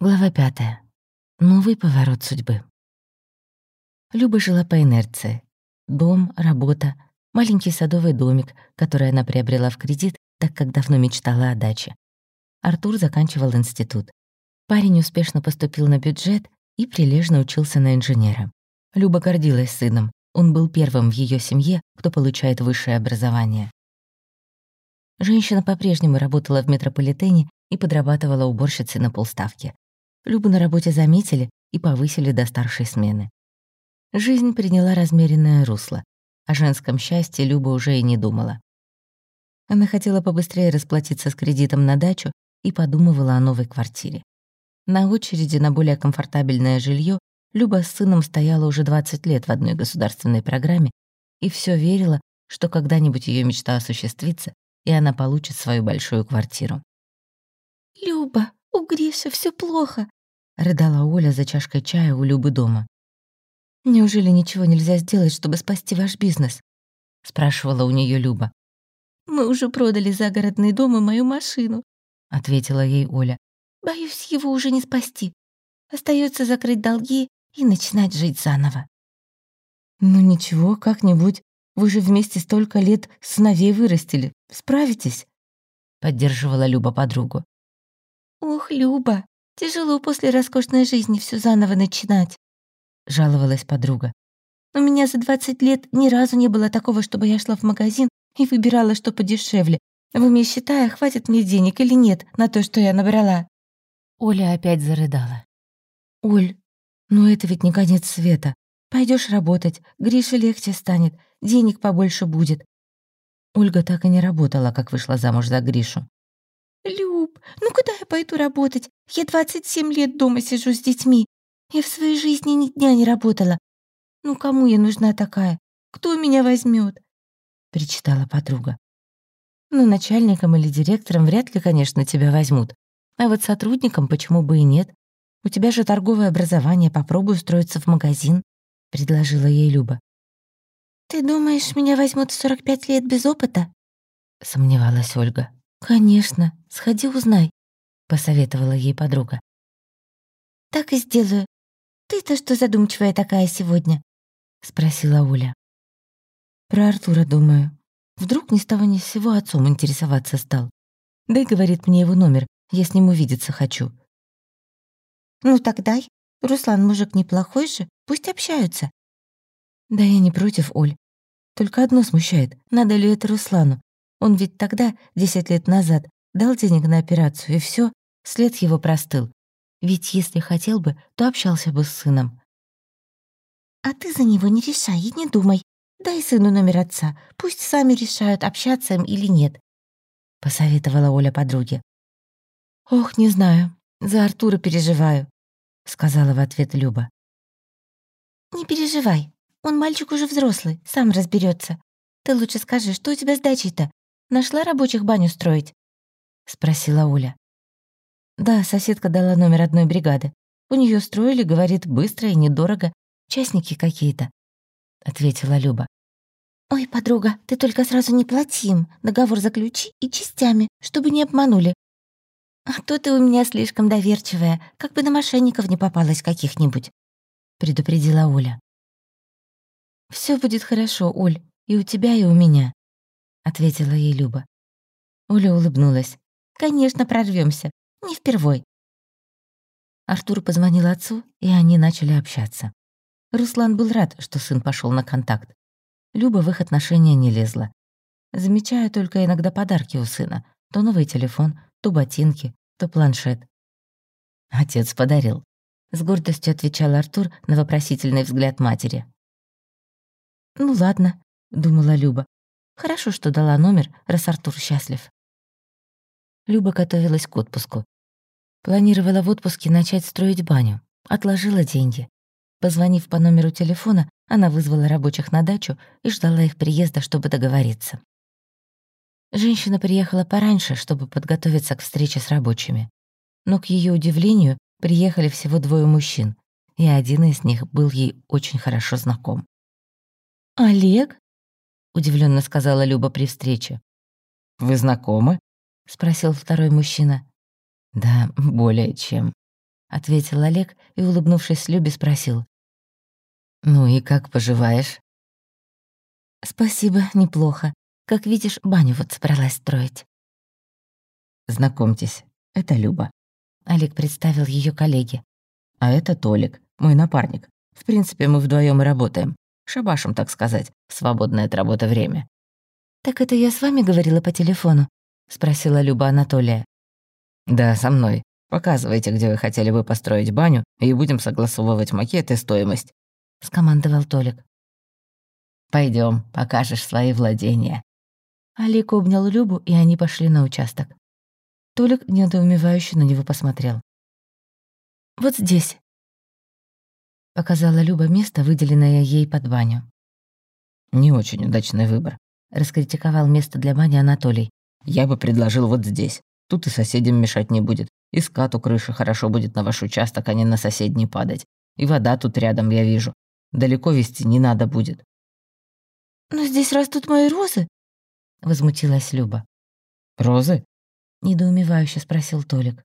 Глава пятая. Новый поворот судьбы. Люба жила по инерции. Дом, работа, маленький садовый домик, который она приобрела в кредит, так как давно мечтала о даче. Артур заканчивал институт. Парень успешно поступил на бюджет и прилежно учился на инженера. Люба гордилась сыном. Он был первым в ее семье, кто получает высшее образование. Женщина по-прежнему работала в метрополитене и подрабатывала уборщицей на полставки. Любу на работе заметили и повысили до старшей смены. Жизнь приняла размеренное русло. О женском счастье Люба уже и не думала. Она хотела побыстрее расплатиться с кредитом на дачу и подумывала о новой квартире. На очереди на более комфортабельное жилье Люба с сыном стояла уже 20 лет в одной государственной программе и все верила, что когда-нибудь ее мечта осуществится, и она получит свою большую квартиру. «Люба, у Гриши все плохо», рыдала Оля за чашкой чая у Любы дома. «Неужели ничего нельзя сделать, чтобы спасти ваш бизнес?» — спрашивала у нее Люба. «Мы уже продали загородный дом и мою машину», — ответила ей Оля. «Боюсь, его уже не спасти. Остается закрыть долги и начинать жить заново». «Ну ничего, как-нибудь. Вы же вместе столько лет сыновей вырастили. Справитесь?» — поддерживала Люба подругу. «Ох, Люба, Тяжело после роскошной жизни все заново начинать», — жаловалась подруга. «У меня за 20 лет ни разу не было такого, чтобы я шла в магазин и выбирала, что подешевле, в уме считая, хватит мне денег или нет на то, что я набрала». Оля опять зарыдала. «Оль, ну это ведь не конец света. Пойдешь работать, Грише легче станет, денег побольше будет». Ольга так и не работала, как вышла замуж за Гришу. «Люб, ну куда я пойду работать? Я 27 лет дома сижу с детьми. Я в своей жизни ни дня не работала. Ну кому я нужна такая? Кто меня возьмет? причитала подруга. «Ну, начальником или директором вряд ли, конечно, тебя возьмут. А вот сотрудником почему бы и нет? У тебя же торговое образование, попробуй устроиться в магазин», — предложила ей Люба. «Ты думаешь, меня возьмут в 45 лет без опыта?» — сомневалась Ольга. «Конечно, сходи узнай», — посоветовала ей подруга. «Так и сделаю. Ты-то что задумчивая такая сегодня?» — спросила Оля. «Про Артура думаю. Вдруг ни с того ни с сего отцом интересоваться стал. Дай, говорит, мне его номер, я с ним увидеться хочу». «Ну так дай. Руслан мужик неплохой же, пусть общаются». «Да я не против, Оль. Только одно смущает, надо ли это Руслану. Он ведь тогда, десять лет назад, дал денег на операцию, и все, след его простыл. Ведь если хотел бы, то общался бы с сыном. «А ты за него не решай и не думай. Дай сыну номер отца, пусть сами решают, общаться им или нет», — посоветовала Оля подруге. «Ох, не знаю, за Артура переживаю», — сказала в ответ Люба. «Не переживай, он мальчик уже взрослый, сам разберется. Ты лучше скажи, что у тебя с дачей-то? Нашла рабочих баню строить?» — спросила Оля. «Да, соседка дала номер одной бригады. У нее строили, говорит, быстро и недорого. Частники какие-то», — ответила Люба. «Ой, подруга, ты только сразу не плати им. Договор заключи и частями, чтобы не обманули. А то ты у меня слишком доверчивая, как бы на мошенников не попалась каких-нибудь», — предупредила Оля. Все будет хорошо, Оль, и у тебя, и у меня», ответила ей Люба. Оля улыбнулась. «Конечно, прорвемся. Не впервой». Артур позвонил отцу, и они начали общаться. Руслан был рад, что сын пошел на контакт. Люба в их отношения не лезла. Замечая только иногда подарки у сына. То новый телефон, то ботинки, то планшет. Отец подарил. С гордостью отвечал Артур на вопросительный взгляд матери. «Ну ладно», — думала Люба, Хорошо, что дала номер, раз Артур счастлив. Люба готовилась к отпуску. Планировала в отпуске начать строить баню. Отложила деньги. Позвонив по номеру телефона, она вызвала рабочих на дачу и ждала их приезда, чтобы договориться. Женщина приехала пораньше, чтобы подготовиться к встрече с рабочими. Но, к ее удивлению, приехали всего двое мужчин, и один из них был ей очень хорошо знаком. «Олег?» Удивленно сказала Люба при встрече. «Вы знакомы?» — спросил второй мужчина. «Да, более чем», — ответил Олег и, улыбнувшись Любе, спросил. «Ну и как поживаешь?» «Спасибо, неплохо. Как видишь, баню вот собралась строить». «Знакомьтесь, это Люба». Олег представил ее коллеге. «А это Толик, мой напарник. В принципе, мы вдвоем и работаем. Шабашем, так сказать, свободное от работы время». «Так это я с вами говорила по телефону?» — спросила Люба Анатолия. «Да, со мной. Показывайте, где вы хотели бы построить баню, и будем согласовывать макет и стоимость», — скомандовал Толик. Пойдем, покажешь свои владения». Олег обнял Любу, и они пошли на участок. Толик недоумевающе на него посмотрел. «Вот здесь», — показала Люба место, выделенное ей под баню. «Не очень удачный выбор», — раскритиковал место для бани Анатолий. «Я бы предложил вот здесь. Тут и соседям мешать не будет. И скату крыши хорошо будет на ваш участок, а не на соседний падать. И вода тут рядом, я вижу. Далеко вести не надо будет». «Но здесь растут мои розы», — возмутилась Люба. «Розы?» — недоумевающе спросил Толик.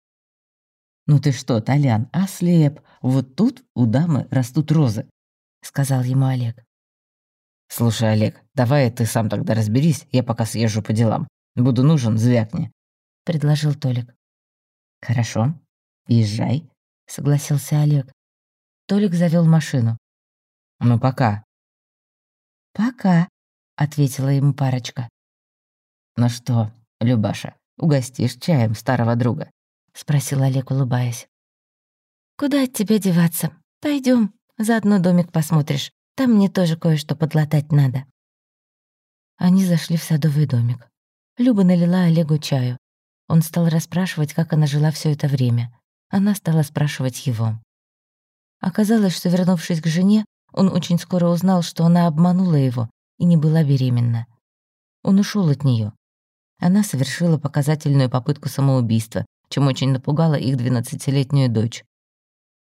«Ну ты что, Толян, ослеп? Вот тут у дамы растут розы», — сказал ему Олег. «Слушай, Олег, давай ты сам тогда разберись, я пока съезжу по делам. Буду нужен, звякни», — предложил Толик. «Хорошо, езжай», — согласился Олег. Толик завел машину. «Ну, пока». «Пока», — ответила ему парочка. «Ну что, Любаша, угостишь чаем старого друга?» — спросил Олег, улыбаясь. «Куда от тебя деваться? Пойдем, заодно домик посмотришь. Там мне тоже кое-что подлатать надо». Они зашли в садовый домик. Люба налила Олегу чаю. Он стал расспрашивать, как она жила все это время. Она стала спрашивать его. Оказалось, что, вернувшись к жене, он очень скоро узнал, что она обманула его и не была беременна. Он ушел от нее. Она совершила показательную попытку самоубийства, чем очень напугала их двенадцатилетнюю дочь.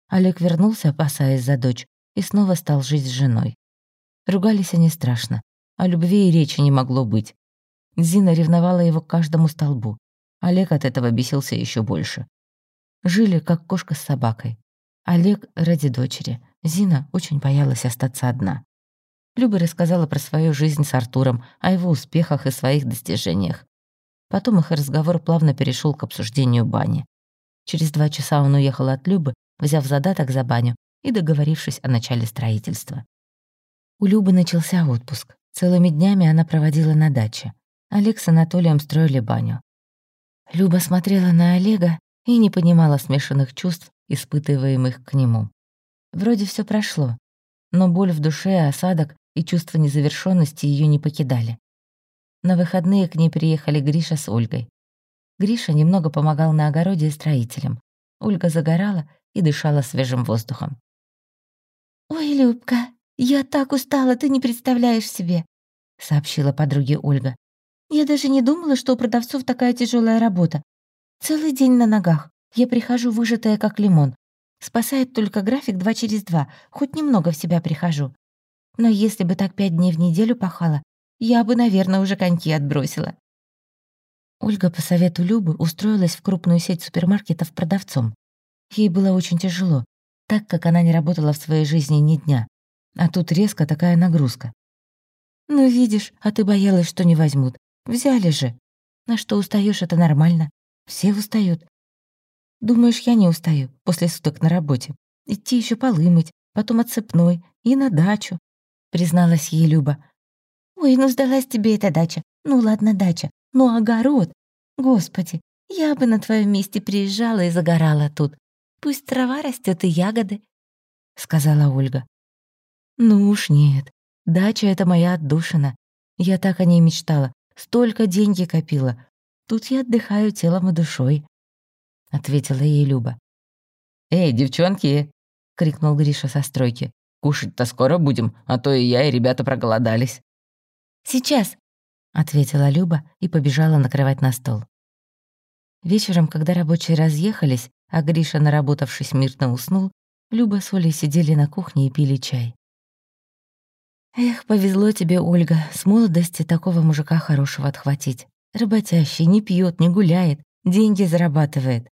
Олег вернулся, опасаясь за дочь, и снова стал жить с женой. Ругались они страшно, о любви и речи не могло быть. Зина ревновала его к каждому столбу. Олег от этого бесился еще больше. Жили, как кошка с собакой. Олег ради дочери. Зина очень боялась остаться одна. Люба рассказала про свою жизнь с Артуром, о его успехах и своих достижениях. Потом их разговор плавно перешел к обсуждению бани. Через два часа он уехал от Любы, взяв задаток за баню и договорившись о начале строительства. У Любы начался отпуск. Целыми днями она проводила на даче. Олег с Анатолием строили баню. Люба смотрела на Олега и не понимала смешанных чувств, испытываемых к нему. Вроде все прошло, но боль в душе, осадок и чувство незавершенности ее не покидали. На выходные к ней приехали Гриша с Ольгой. Гриша немного помогал на огороде и строителям. Ольга загорала и дышала свежим воздухом. «Ой, Любка, я так устала, ты не представляешь себе», — сообщила подруге Ольга. «Я даже не думала, что у продавцов такая тяжелая работа. Целый день на ногах. Я прихожу выжатая, как лимон. Спасает только график два через два, хоть немного в себя прихожу. Но если бы так пять дней в неделю пахала, я бы, наверное, уже коньки отбросила. Ольга по совету Любы устроилась в крупную сеть супермаркетов продавцом. Ей было очень тяжело, так как она не работала в своей жизни ни дня. А тут резко такая нагрузка. «Ну, видишь, а ты боялась, что не возьмут. Взяли же. На что устаешь, это нормально. Все устают. Думаешь, я не устаю после суток на работе? Идти еще полы мыть, потом отцепной и на дачу призналась ей Люба. «Ой, ну сдалась тебе эта дача. Ну ладно, дача. Ну огород. Господи, я бы на твоем месте приезжала и загорала тут. Пусть трава растет и ягоды», — сказала Ольга. «Ну уж нет. Дача — это моя отдушина. Я так о ней мечтала. Столько деньги копила. Тут я отдыхаю телом и душой», — ответила ей Люба. «Эй, девчонки!» — крикнул Гриша со стройки. Кушать-то скоро будем, а то и я, и ребята проголодались». «Сейчас», — ответила Люба и побежала накрывать на стол. Вечером, когда рабочие разъехались, а Гриша, наработавшись, мирно уснул, Люба с Олей сидели на кухне и пили чай. «Эх, повезло тебе, Ольга, с молодости такого мужика хорошего отхватить. Работящий, не пьет, не гуляет, деньги зарабатывает».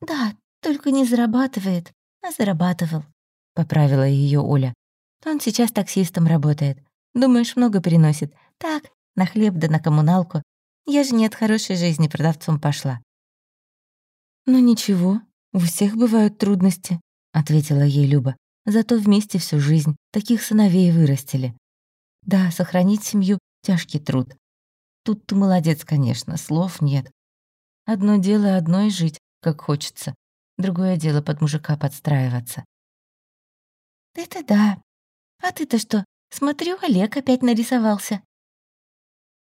«Да, Только не зарабатывает, а зарабатывал», — поправила ее Оля. «Он сейчас таксистом работает. Думаешь, много переносит? Так, на хлеб да на коммуналку. Я же не от хорошей жизни продавцом пошла». «Ну ничего, у всех бывают трудности», — ответила ей Люба. «Зато вместе всю жизнь таких сыновей вырастили. Да, сохранить семью — тяжкий труд. Тут ты молодец, конечно, слов нет. Одно дело одной жить, как хочется. Другое дело под мужика подстраиваться. «Это да. А ты-то что? Смотрю, Олег опять нарисовался».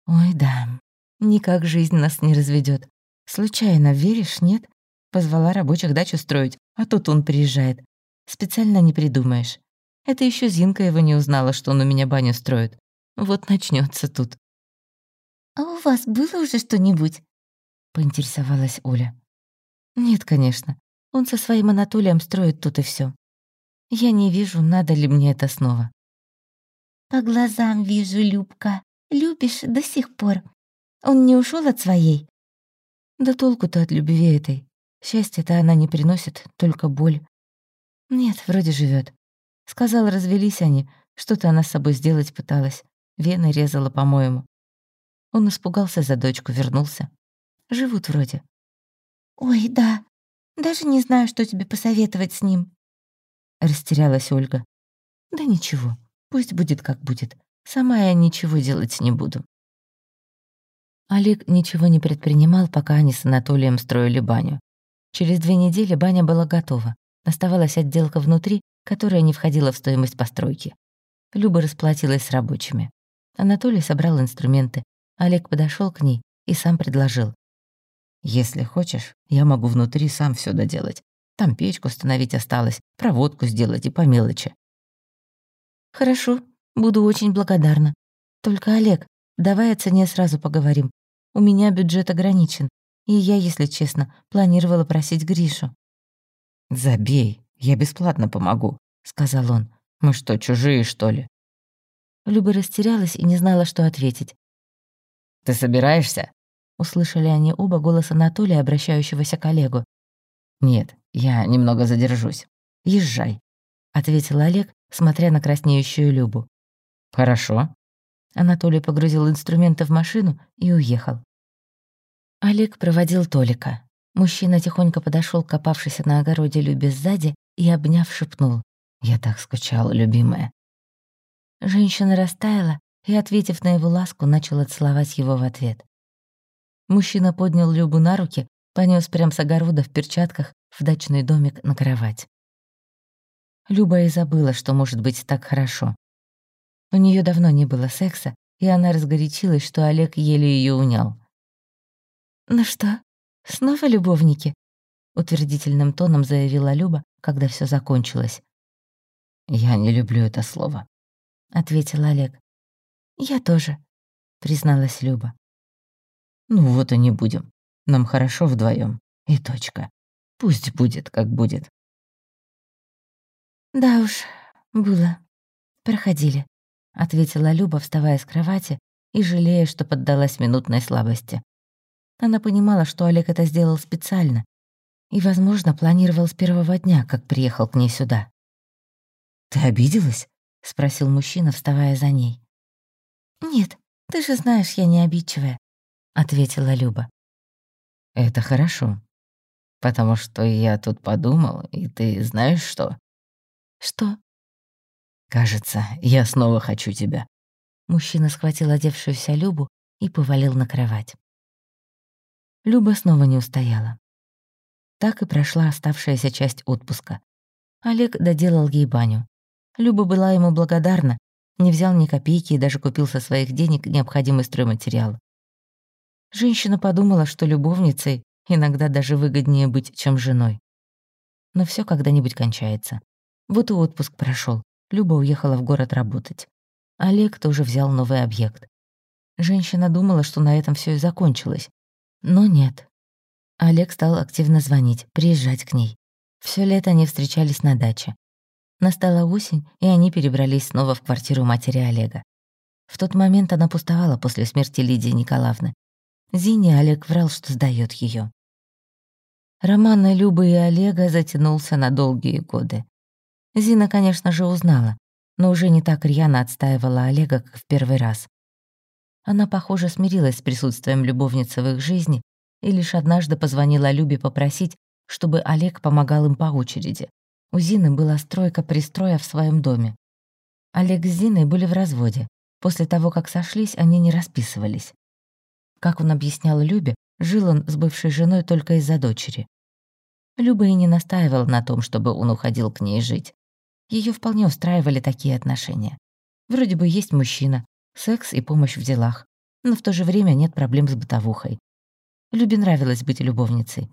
«Ой, да. Никак жизнь нас не разведет. Случайно, веришь, нет? Позвала рабочих дачу строить, а тут он приезжает. Специально не придумаешь. Это еще Зинка его не узнала, что он у меня баню строит. Вот начнется тут. «А у вас было уже что-нибудь?» — поинтересовалась Оля. «Нет, конечно. Он со своим Анатолием строит тут и все. Я не вижу, надо ли мне это снова». «По глазам вижу, Любка. Любишь до сих пор. Он не ушел от своей?» «Да толку-то от любви этой. Счастье-то она не приносит, только боль. Нет, вроде живет. Сказал, развелись они. Что-то она с собой сделать пыталась. Вены резала, по-моему. Он испугался за дочку, вернулся. Живут вроде. «Ой, да. Даже не знаю, что тебе посоветовать с ним». Растерялась Ольга. «Да ничего, пусть будет как будет. Сама я ничего делать не буду». Олег ничего не предпринимал, пока они с Анатолием строили баню. Через две недели баня была готова. Оставалась отделка внутри, которая не входила в стоимость постройки. Люба расплатилась с рабочими. Анатолий собрал инструменты, Олег подошел к ней и сам предложил. «Если хочешь, я могу внутри сам все доделать. Там печку установить осталось, проводку сделать и по мелочи». «Хорошо, буду очень благодарна. Только, Олег, давай о цене сразу поговорим. У меня бюджет ограничен, и я, если честно, планировала просить Гришу». «Забей, я бесплатно помогу», — сказал он. «Мы что, чужие, что ли?» Люба растерялась и не знала, что ответить. «Ты собираешься?» Услышали они оба голос Анатолия, обращающегося к Олегу. «Нет, я немного задержусь. Езжай», — ответил Олег, смотря на краснеющую Любу. «Хорошо». Анатолий погрузил инструменты в машину и уехал. Олег проводил Толика. Мужчина тихонько подошел к копавшейся на огороде Любе сзади и, обняв, шепнул. «Я так скучала, любимая». Женщина растаяла и, ответив на его ласку, начала целовать его в ответ. Мужчина поднял Любу на руки, понес прямо с огорода в перчатках в дачный домик на кровать. Люба и забыла, что может быть так хорошо. У нее давно не было секса, и она разгорячилась, что Олег еле ее унял. «Ну что, снова любовники?» — утвердительным тоном заявила Люба, когда все закончилось. «Я не люблю это слово», — ответил Олег. «Я тоже», — призналась Люба. «Ну вот и не будем. Нам хорошо вдвоем. И точка. Пусть будет, как будет». «Да уж, было. Проходили», — ответила Люба, вставая с кровати и жалея, что поддалась минутной слабости. Она понимала, что Олег это сделал специально и, возможно, планировал с первого дня, как приехал к ней сюда. «Ты обиделась?» — спросил мужчина, вставая за ней. «Нет, ты же знаешь, я не обидчивая», — ответила Люба. «Это хорошо, потому что я тут подумал, и ты знаешь что?» «Что?» «Кажется, я снова хочу тебя». Мужчина схватил одевшуюся Любу и повалил на кровать. Люба снова не устояла. Так и прошла оставшаяся часть отпуска. Олег доделал ей баню. Люба была ему благодарна, не взял ни копейки и даже купил со своих денег необходимый стройматериал. Женщина подумала, что любовницей иногда даже выгоднее быть, чем женой. Но все когда-нибудь кончается. Вот и отпуск прошел. Люба уехала в город работать. Олег тоже взял новый объект. Женщина думала, что на этом все и закончилось. Но нет. Олег стал активно звонить, приезжать к ней. Все лето они встречались на даче. Настала осень, и они перебрались снова в квартиру матери Олега. В тот момент она пустовала после смерти Лидии Николаевны. Зине Олег врал, что сдаёт её. Роман Любы и Олега затянулся на долгие годы. Зина, конечно же, узнала, но уже не так рьяно отстаивала Олега, как в первый раз. Она, похоже, смирилась с присутствием любовницы в их жизни и лишь однажды позвонила Любе попросить, чтобы Олег помогал им по очереди. У Зины была стройка-пристроя в своем доме. Олег с Зиной были в разводе. После того, как сошлись, они не расписывались. Как он объяснял Любе, жил он с бывшей женой только из-за дочери. Люба и не настаивала на том, чтобы он уходил к ней жить. Ее вполне устраивали такие отношения. Вроде бы есть мужчина, секс и помощь в делах, но в то же время нет проблем с бытовухой. Любе нравилось быть любовницей.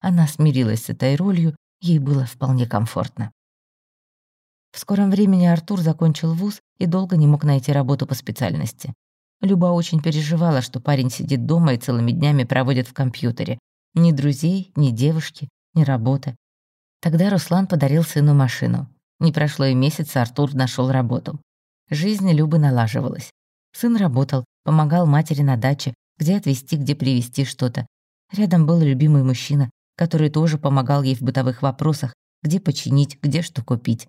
Она смирилась с этой ролью, ей было вполне комфортно. В скором времени Артур закончил вуз и долго не мог найти работу по специальности. Люба очень переживала, что парень сидит дома и целыми днями проводит в компьютере. Ни друзей, ни девушки, ни работы. Тогда Руслан подарил сыну машину. Не прошло и месяца, Артур нашел работу. Жизнь Любы налаживалась. Сын работал, помогал матери на даче, где отвезти, где привезти что-то. Рядом был любимый мужчина, который тоже помогал ей в бытовых вопросах, где починить, где что купить.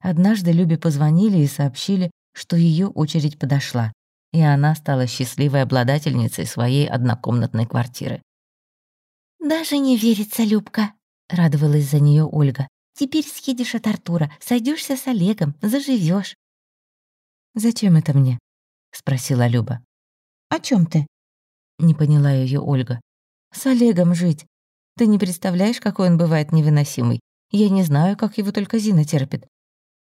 Однажды Любе позвонили и сообщили, что ее очередь подошла, и она стала счастливой обладательницей своей однокомнатной квартиры. «Даже не верится, Любка», — радовалась за нее Ольга. «Теперь съедешь от Артура, сойдешься с Олегом, заживешь. «Зачем это мне?» — спросила Люба. «О чем ты?» — не поняла ее Ольга. «С Олегом жить. Ты не представляешь, какой он бывает невыносимый. Я не знаю, как его только Зина терпит.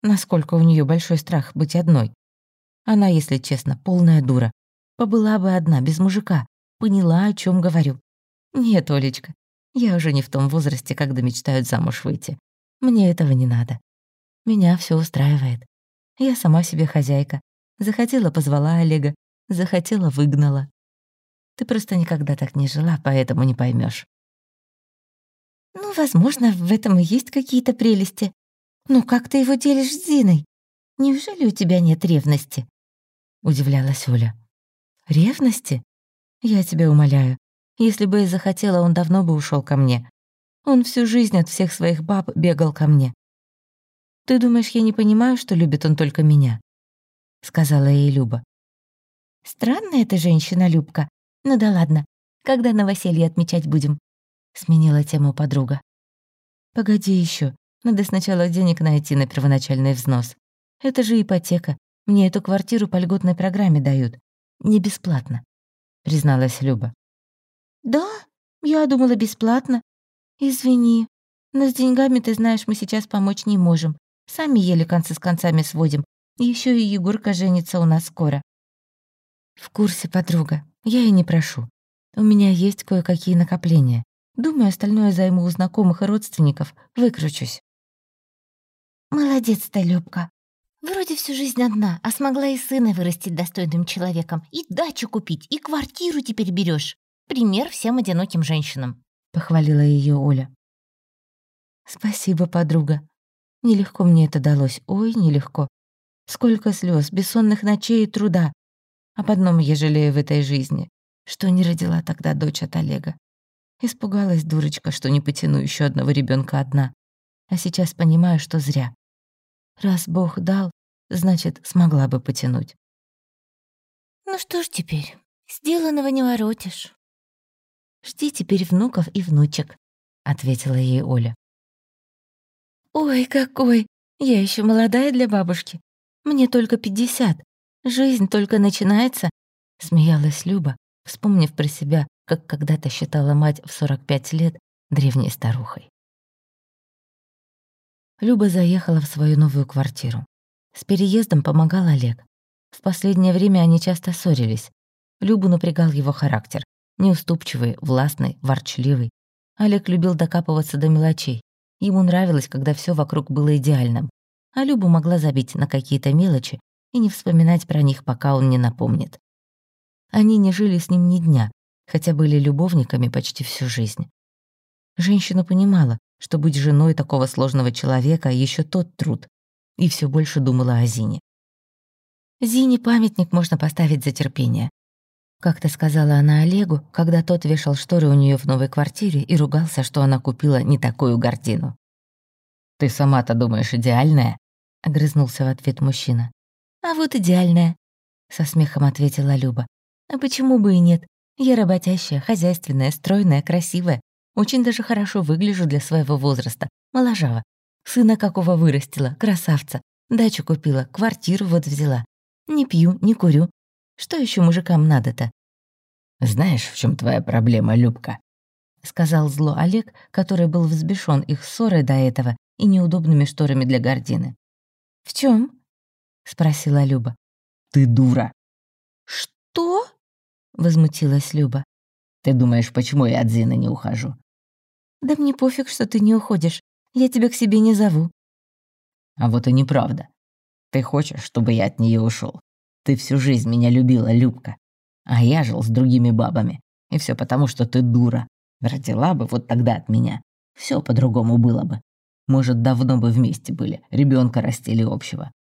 Насколько у нее большой страх быть одной. Она, если честно, полная дура. Побыла бы одна, без мужика. Поняла, о чем говорю. «Нет, Олечка, я уже не в том возрасте, когда мечтают замуж выйти. Мне этого не надо. Меня все устраивает. Я сама себе хозяйка. Захотела — позвала Олега, захотела — выгнала. Ты просто никогда так не жила, поэтому не поймешь. Ну, возможно, в этом и есть какие-то прелести. Но как ты его делишь с Зиной? Неужели у тебя нет ревности?» Удивлялась Оля. «Ревности? Я тебя умоляю. Если бы я захотела, он давно бы ушел ко мне. Он всю жизнь от всех своих баб бегал ко мне. Ты думаешь, я не понимаю, что любит он только меня?» Сказала ей Люба. «Странная эта женщина, Любка. Ну да ладно. Когда новоселье отмечать будем?» Сменила тему подруга. «Погоди еще. Надо сначала денег найти на первоначальный взнос. Это же ипотека. Мне эту квартиру по льготной программе дают. Не бесплатно», — призналась Люба. «Да? Я думала, бесплатно. Извини. Но с деньгами, ты знаешь, мы сейчас помочь не можем. Сами еле концы с концами сводим. Еще и Егорка женится у нас скоро». «В курсе, подруга. Я и не прошу. У меня есть кое-какие накопления. Думаю, остальное займу у знакомых и родственников. Выкручусь». «Молодец ты, Любка. Вроде всю жизнь одна, а смогла и сына вырастить достойным человеком, и дачу купить, и квартиру теперь берешь. Пример всем одиноким женщинам», — похвалила ее Оля. «Спасибо, подруга. Нелегко мне это далось, ой, нелегко. Сколько слез, бессонных ночей и труда. Об одном я жалею в этой жизни, что не родила тогда дочь от Олега. Испугалась дурочка, что не потяну еще одного ребенка одна. А сейчас понимаю, что зря. Раз Бог дал, значит, смогла бы потянуть. «Ну что ж теперь, сделанного не воротишь». «Жди теперь внуков и внучек», — ответила ей Оля. «Ой, какой! Я еще молодая для бабушки. Мне только пятьдесят. Жизнь только начинается», — смеялась Люба, вспомнив про себя, как когда-то считала мать в 45 лет древней старухой. Люба заехала в свою новую квартиру. С переездом помогал Олег. В последнее время они часто ссорились. Любу напрягал его характер. Неуступчивый, властный, ворчливый. Олег любил докапываться до мелочей. Ему нравилось, когда все вокруг было идеальным. А Любу могла забить на какие-то мелочи и не вспоминать про них, пока он не напомнит. Они не жили с ним ни дня, хотя были любовниками почти всю жизнь. Женщина понимала, что быть женой такого сложного человека еще тот труд, и все больше думала о Зине. Зине памятник можно поставить за терпение. Как-то сказала она Олегу, когда тот вешал шторы у нее в новой квартире и ругался, что она купила не такую гардину. «Ты сама-то думаешь, идеальная?» — огрызнулся в ответ мужчина. «А вот идеальная», — со смехом ответила Люба. «А почему бы и нет? Я работящая, хозяйственная, стройная, красивая. Очень даже хорошо выгляжу для своего возраста. Моложава. Сына какого вырастила, красавца. Дачу купила, квартиру вот взяла. Не пью, не курю. Что еще мужикам надо-то? «Знаешь, в чем твоя проблема, Любка?» — сказал зло Олег, который был взбешен их ссорой до этого и неудобными шторами для гардины. «В чем? спросила Люба. «Ты дура». «Что?» — возмутилась Люба. «Ты думаешь, почему я от Зины не ухожу?» «Да мне пофиг, что ты не уходишь. Я тебя к себе не зову». «А вот и неправда. Ты хочешь, чтобы я от нее ушел? Ты всю жизнь меня любила, Любка. А я жил с другими бабами. И все потому, что ты дура. Родила бы вот тогда от меня. Все по-другому было бы. Может, давно бы вместе были, ребенка растили общего.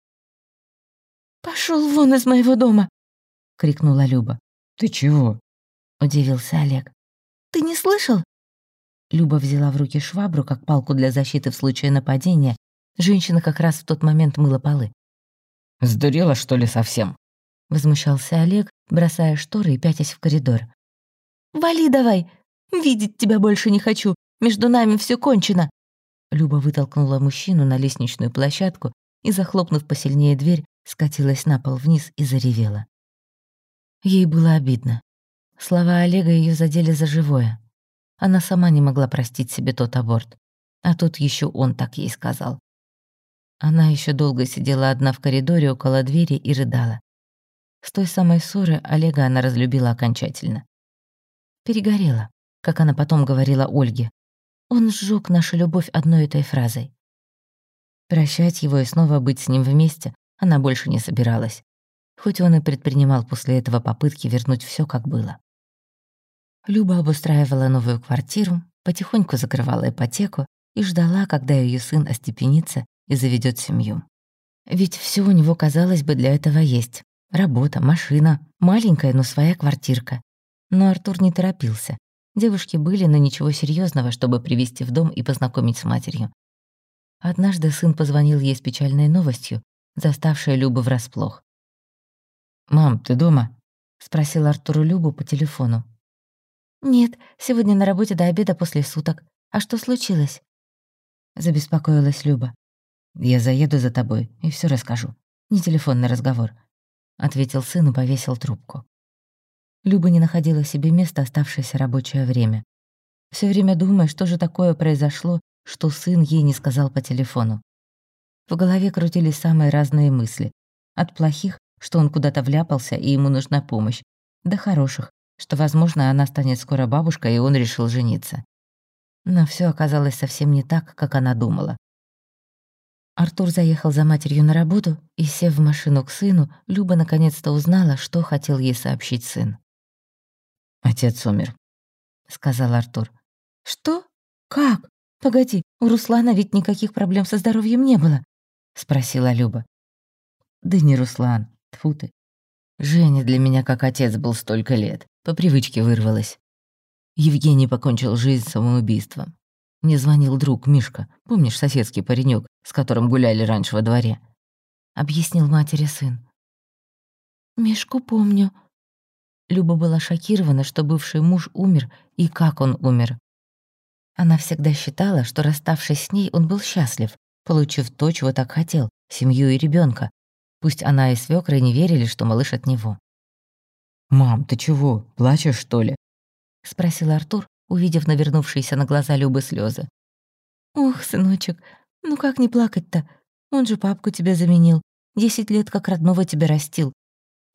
Пошел вон из моего дома! крикнула Люба. Ты чего? удивился Олег. Ты не слышал? Люба взяла в руки швабру, как палку для защиты в случае нападения. Женщина как раз в тот момент мыла полы. «Сдурела, что ли, совсем?» Возмущался Олег, бросая шторы и пятясь в коридор. «Вали давай! Видеть тебя больше не хочу! Между нами все кончено!» Люба вытолкнула мужчину на лестничную площадку и, захлопнув посильнее дверь, скатилась на пол вниз и заревела. Ей было обидно. Слова Олега ее задели за живое. Она сама не могла простить себе тот аборт. А тут еще он так ей сказал. Она еще долго сидела одна в коридоре около двери и рыдала. С той самой ссоры Олега она разлюбила окончательно. Перегорела, как она потом говорила Ольге. Он сжег нашу любовь одной этой фразой. Прощать его и снова быть с ним вместе она больше не собиралась, хоть он и предпринимал после этого попытки вернуть все как было. Люба обустраивала новую квартиру, потихоньку закрывала ипотеку и ждала, когда ее сын остепенится и заведет семью. Ведь все у него, казалось бы, для этого есть. Работа, машина, маленькая, но своя квартирка. Но Артур не торопился. Девушки были, но ничего серьезного, чтобы привести в дом и познакомить с матерью. Однажды сын позвонил ей с печальной новостью, заставшей Любу врасплох. «Мам, ты дома?» — спросил Артур Любу по телефону. «Нет, сегодня на работе до обеда после суток. А что случилось?» Забеспокоилась Люба. «Я заеду за тобой и все расскажу. Не телефонный разговор», — ответил сын и повесил трубку. Люба не находила себе места оставшееся рабочее время. Все время думая, что же такое произошло, что сын ей не сказал по телефону. В голове крутились самые разные мысли. От плохих, что он куда-то вляпался и ему нужна помощь, до хороших, что, возможно, она станет скоро бабушкой, и он решил жениться. Но все оказалось совсем не так, как она думала. Артур заехал за матерью на работу, и, сев в машину к сыну, Люба наконец-то узнала, что хотел ей сообщить сын. «Отец умер», — сказал Артур. «Что? Как? Погоди, у Руслана ведь никаких проблем со здоровьем не было», — спросила Люба. «Да не Руслан, тфу ты. Женя для меня как отец был столько лет, по привычке вырвалась. Евгений покончил жизнь самоубийством. Мне звонил друг Мишка, помнишь соседский паренек, с которым гуляли раньше во дворе?» Объяснил матери сын. «Мишку помню». Люба была шокирована, что бывший муж умер и как он умер. Она всегда считала, что расставшись с ней, он был счастлив, получив то, чего так хотел — семью и ребенка. Пусть она и свекры не верили, что малыш от него. «Мам, ты чего, плачешь, что ли?» — спросил Артур, увидев навернувшиеся на глаза Любы слезы. «Ох, сыночек, ну как не плакать-то? Он же папку тебя заменил, десять лет как родного тебя растил.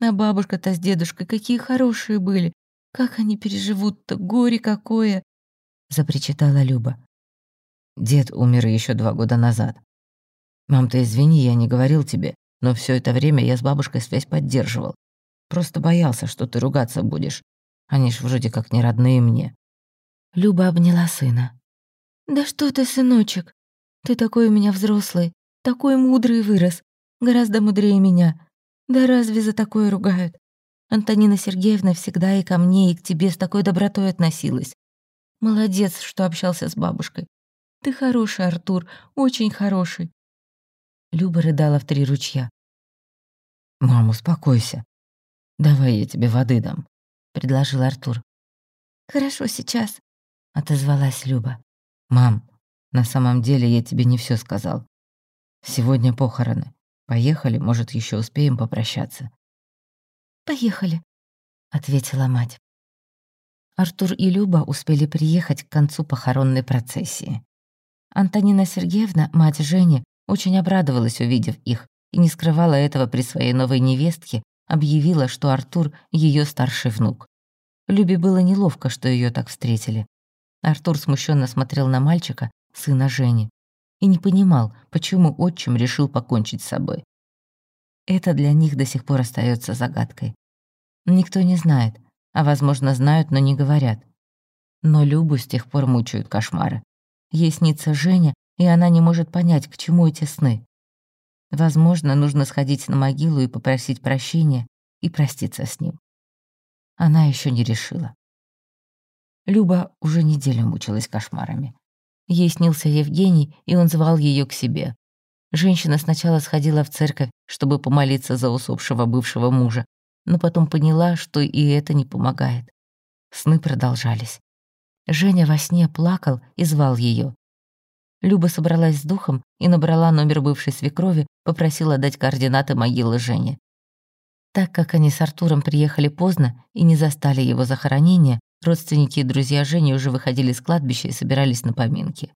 А бабушка-то с дедушкой какие хорошие были. Как они переживут-то, горе какое!» — запричитала Люба. Дед умер еще два года назад. Мам, ты извини, я не говорил тебе, но все это время я с бабушкой связь поддерживал. Просто боялся, что ты ругаться будешь. Они ж вроде как не родные мне». Люба обняла сына. «Да что ты, сыночек? Ты такой у меня взрослый, такой мудрый вырос, гораздо мудрее меня. Да разве за такое ругают? Антонина Сергеевна всегда и ко мне, и к тебе с такой добротой относилась. Молодец, что общался с бабушкой. Ты хороший, Артур, очень хороший. Люба рыдала в три ручья. «Мам, успокойся. Давай я тебе воды дам», — предложил Артур. «Хорошо, сейчас», — отозвалась Люба. «Мам, на самом деле я тебе не все сказал. Сегодня похороны. Поехали, может, еще успеем попрощаться». «Поехали», — ответила мать. Артур и Люба успели приехать к концу похоронной процессии. Антонина Сергеевна, мать Жени, очень обрадовалась, увидев их, и не скрывала этого при своей новой невестке, объявила, что Артур — ее старший внук. Любе было неловко, что ее так встретили. Артур смущенно смотрел на мальчика, сына Жени, и не понимал, почему отчим решил покончить с собой. Это для них до сих пор остается загадкой. Никто не знает, а, возможно, знают, но не говорят. Но Любу с тех пор мучают кошмары. Ей снится Женя, и она не может понять, к чему эти сны. Возможно, нужно сходить на могилу и попросить прощения и проститься с ним. Она еще не решила. Люба уже неделю мучилась кошмарами. Ей снился Евгений, и он звал ее к себе. Женщина сначала сходила в церковь, чтобы помолиться за усопшего бывшего мужа, но потом поняла, что и это не помогает. Сны продолжались. Женя во сне плакал и звал ее. Люба собралась с духом и набрала номер бывшей свекрови, попросила дать координаты могилы Жени. Так как они с Артуром приехали поздно и не застали его захоронения, родственники и друзья Жени уже выходили с кладбища и собирались на поминки.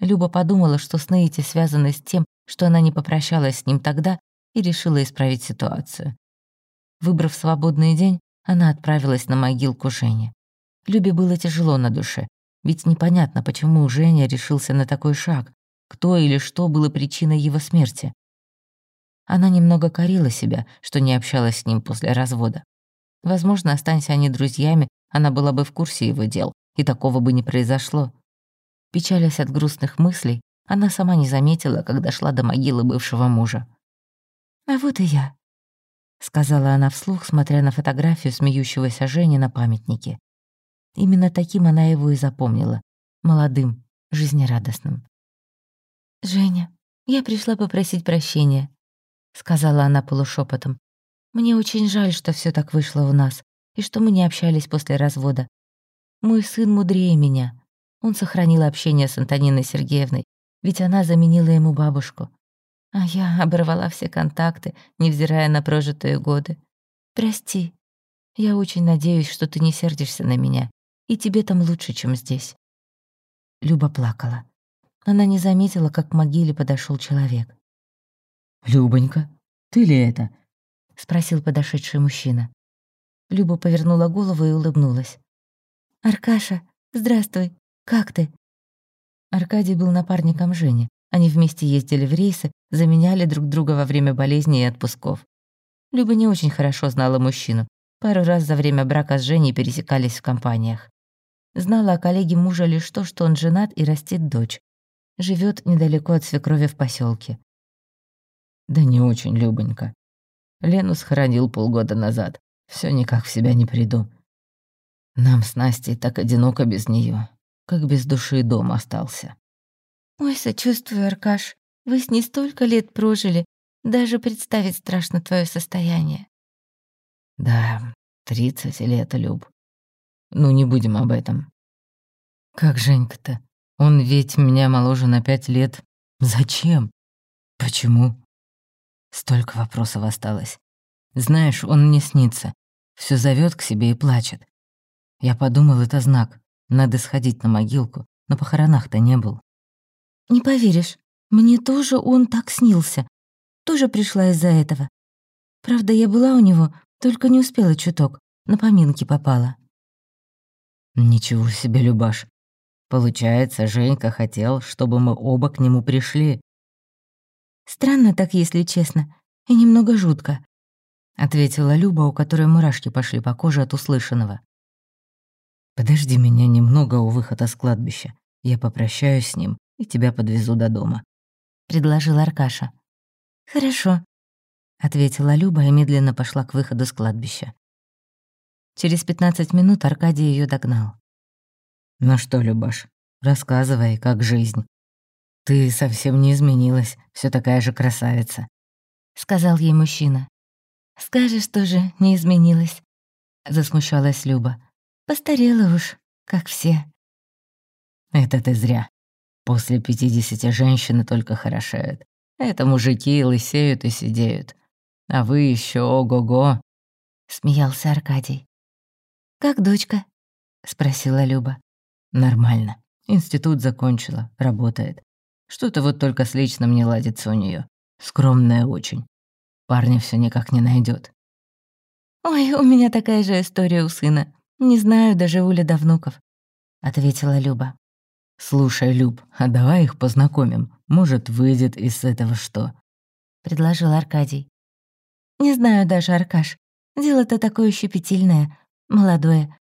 Люба подумала, что сны эти связаны с тем, что она не попрощалась с ним тогда и решила исправить ситуацию. Выбрав свободный день, она отправилась на могилку Жени. Любе было тяжело на душе, ведь непонятно, почему Женя решился на такой шаг, кто или что было причиной его смерти. Она немного корила себя, что не общалась с ним после развода. Возможно, останься они друзьями, она была бы в курсе его дел, и такого бы не произошло. Печалясь от грустных мыслей, она сама не заметила, когда шла до могилы бывшего мужа. «А вот и я», сказала она вслух, смотря на фотографию смеющегося Жени на памятнике. Именно таким она его и запомнила. Молодым, жизнерадостным. «Женя, я пришла попросить прощения», — сказала она полушепотом. «Мне очень жаль, что все так вышло у нас, и что мы не общались после развода. Мой сын мудрее меня. Он сохранил общение с Антониной Сергеевной, ведь она заменила ему бабушку. А я оборвала все контакты, невзирая на прожитые годы. Прости. Я очень надеюсь, что ты не сердишься на меня, и тебе там лучше, чем здесь. Люба плакала. Она не заметила, как к могиле подошел человек. «Любонька, ты ли это?» — спросил подошедший мужчина. Люба повернула голову и улыбнулась. «Аркаша, здравствуй. Как ты?» Аркадий был напарником Жени. Они вместе ездили в рейсы, заменяли друг друга во время болезней и отпусков. Люба не очень хорошо знала мужчину. Пару раз за время брака с Женей пересекались в компаниях. Знала о коллеге мужа лишь то, что он женат и растит дочь. Живет недалеко от свекрови в поселке. Да не очень, Любонька. Лену схоронил полгода назад. Все никак в себя не приду. Нам с Настей так одиноко без нее, как без души дом остался. «Ой, сочувствую, Аркаш. Вы с ней столько лет прожили. Даже представить страшно твое состояние». «Да, тридцать лет, Люб. Ну, не будем об этом. Как Женька-то? Он ведь меня моложе на пять лет. Зачем? Почему?» Столько вопросов осталось. Знаешь, он мне снится. Все зовет к себе и плачет. Я подумал, это знак. Надо сходить на могилку. На похоронах-то не был. Не поверишь, мне тоже он так снился. Тоже пришла из-за этого. Правда, я была у него, только не успела чуток. На поминки попала. Ничего себе, Любаш. Получается, Женька хотел, чтобы мы оба к нему пришли. Странно так, если честно, и немного жутко, ответила Люба, у которой мурашки пошли по коже от услышанного. Подожди меня немного у выхода с кладбища. Я попрощаюсь с ним и тебя подвезу до дома», — предложил Аркаша. «Хорошо», — ответила Люба и медленно пошла к выходу с кладбища. Через 15 минут Аркадий ее догнал. «Ну что, Любаш, рассказывай, как жизнь. Ты совсем не изменилась, все такая же красавица», — сказал ей мужчина. «Скажешь, тоже не изменилась», — засмущалась Люба. «Постарела уж, как все». «Это ты зря. После пятидесяти женщины только хорошеют. Это мужики лысеют и сидеют. А вы еще ого-го», — смеялся Аркадий. «Как дочка?» — спросила Люба. «Нормально. Институт закончила, работает. Что-то вот только с личным не ладится у нее. Скромная очень. Парня все никак не найдет. «Ой, у меня такая же история у сына. Не знаю, даже Уля до внуков», — ответила Люба. «Слушай, Люб, а давай их познакомим. Может, выйдет из этого что?» — предложил Аркадий. «Не знаю даже, Аркаш. Дело-то такое щепетильное молодое.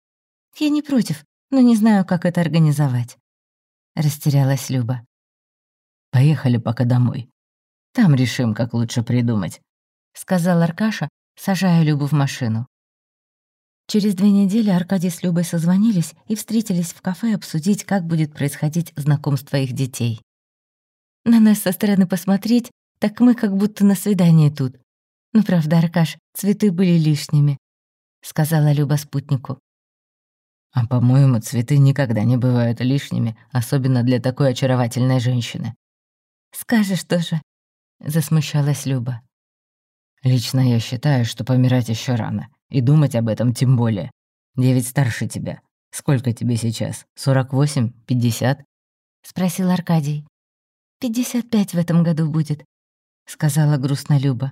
Я не против, но не знаю, как это организовать». Растерялась Люба. «Поехали пока домой. Там решим, как лучше придумать», — сказал Аркаша, сажая Любу в машину. Через две недели Аркадий с Любой созвонились и встретились в кафе обсудить, как будет происходить знакомство их детей. На нас со стороны посмотреть, так мы как будто на свидании тут. Ну правда, Аркаш, цветы были лишними. — сказала Люба спутнику. «А, по-моему, цветы никогда не бывают лишними, особенно для такой очаровательной женщины». «Скажешь тоже», — засмущалась Люба. «Лично я считаю, что помирать еще рано, и думать об этом тем более. Я ведь старше тебя. Сколько тебе сейчас? Сорок восемь? Пятьдесят?» — спросил Аркадий. «Пятьдесят пять в этом году будет», — сказала грустно Люба.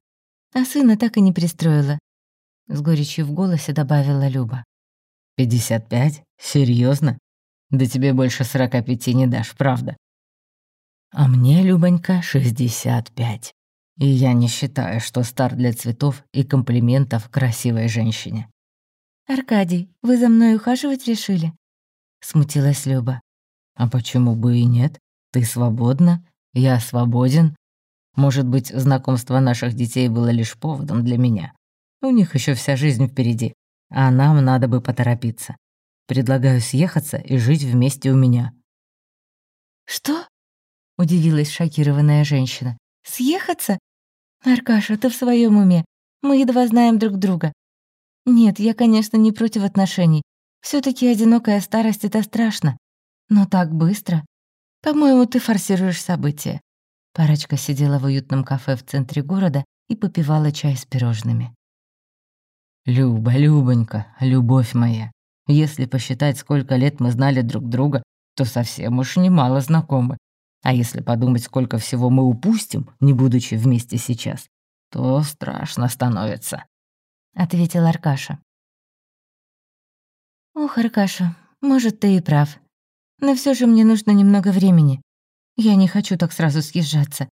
«А сына так и не пристроила. С горечью в голосе добавила Люба. «Пятьдесят пять? Серьезно? Да тебе больше сорока пяти не дашь, правда?» «А мне, Любонька, шестьдесят пять. И я не считаю, что стар для цветов и комплиментов красивой женщине». «Аркадий, вы за мной ухаживать решили?» Смутилась Люба. «А почему бы и нет? Ты свободна, я свободен. Может быть, знакомство наших детей было лишь поводом для меня. У них еще вся жизнь впереди, а нам надо бы поторопиться. Предлагаю съехаться и жить вместе у меня». «Что?» — удивилась шокированная женщина. «Съехаться? Аркаша, ты в своем уме. Мы едва знаем друг друга. Нет, я, конечно, не против отношений. все таки одинокая старость — это страшно. Но так быстро. По-моему, ты форсируешь события». Парочка сидела в уютном кафе в центре города и попивала чай с пирожными. Люба, Любонька, любовь моя, если посчитать, сколько лет мы знали друг друга, то совсем уж немало знакомы. А если подумать, сколько всего мы упустим, не будучи вместе сейчас, то страшно становится», — ответил Аркаша. «Ох, Аркаша, может, ты и прав. Но все же мне нужно немного времени. Я не хочу так сразу съезжаться.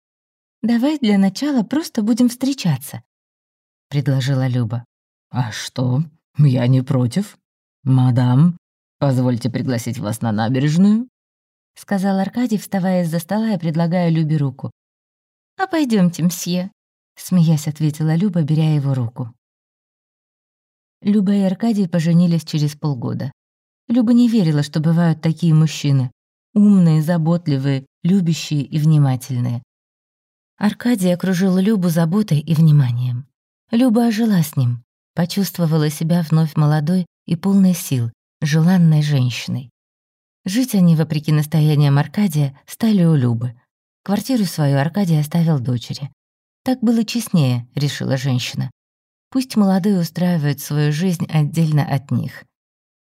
Давай для начала просто будем встречаться», — предложила Люба. «А что? Я не против. Мадам, позвольте пригласить вас на набережную», — сказал Аркадий, вставая из-за стола и предлагая Любе руку. «А пойдемте, мсье», — смеясь ответила Люба, беря его руку. Люба и Аркадий поженились через полгода. Люба не верила, что бывают такие мужчины. Умные, заботливые, любящие и внимательные. Аркадий окружил Любу заботой и вниманием. Люба ожила с ним почувствовала себя вновь молодой и полной сил, желанной женщиной. Жить они, вопреки настояниям Аркадия, стали у Любы. Квартиру свою Аркадий оставил дочери. Так было честнее, решила женщина. Пусть молодые устраивают свою жизнь отдельно от них.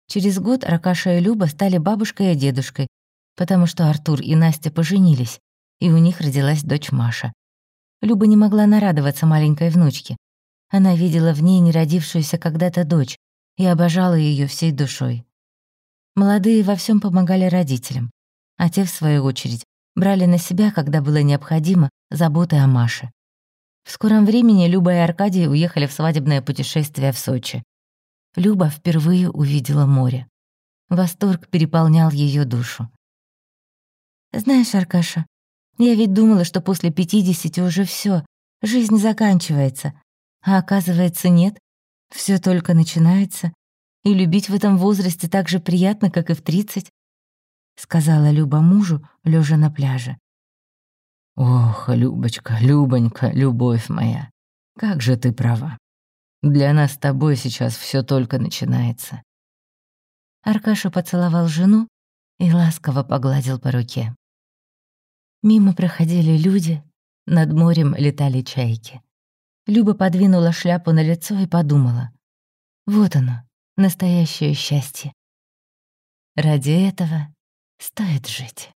Через год Аркаша и Люба стали бабушкой и дедушкой, потому что Артур и Настя поженились, и у них родилась дочь Маша. Люба не могла нарадоваться маленькой внучке. Она видела в ней неродившуюся когда-то дочь и обожала ее всей душой. Молодые во всем помогали родителям, а те, в свою очередь, брали на себя, когда было необходимо, заботы о Маше. В скором времени Люба и Аркадий уехали в свадебное путешествие в Сочи. Люба впервые увидела море. Восторг переполнял ее душу. «Знаешь, Аркаша, я ведь думала, что после пятидесяти уже все, жизнь заканчивается, А оказывается, нет. Все только начинается. И любить в этом возрасте так же приятно, как и в тридцать, сказала Люба мужу, лежа на пляже. Ох, Любочка, Любонька, любовь моя, как же ты права. Для нас с тобой сейчас все только начинается. Аркаша поцеловал жену и ласково погладил по руке. Мимо проходили люди, над морем летали чайки. Люба подвинула шляпу на лицо и подумала. Вот оно, настоящее счастье. Ради этого стоит жить.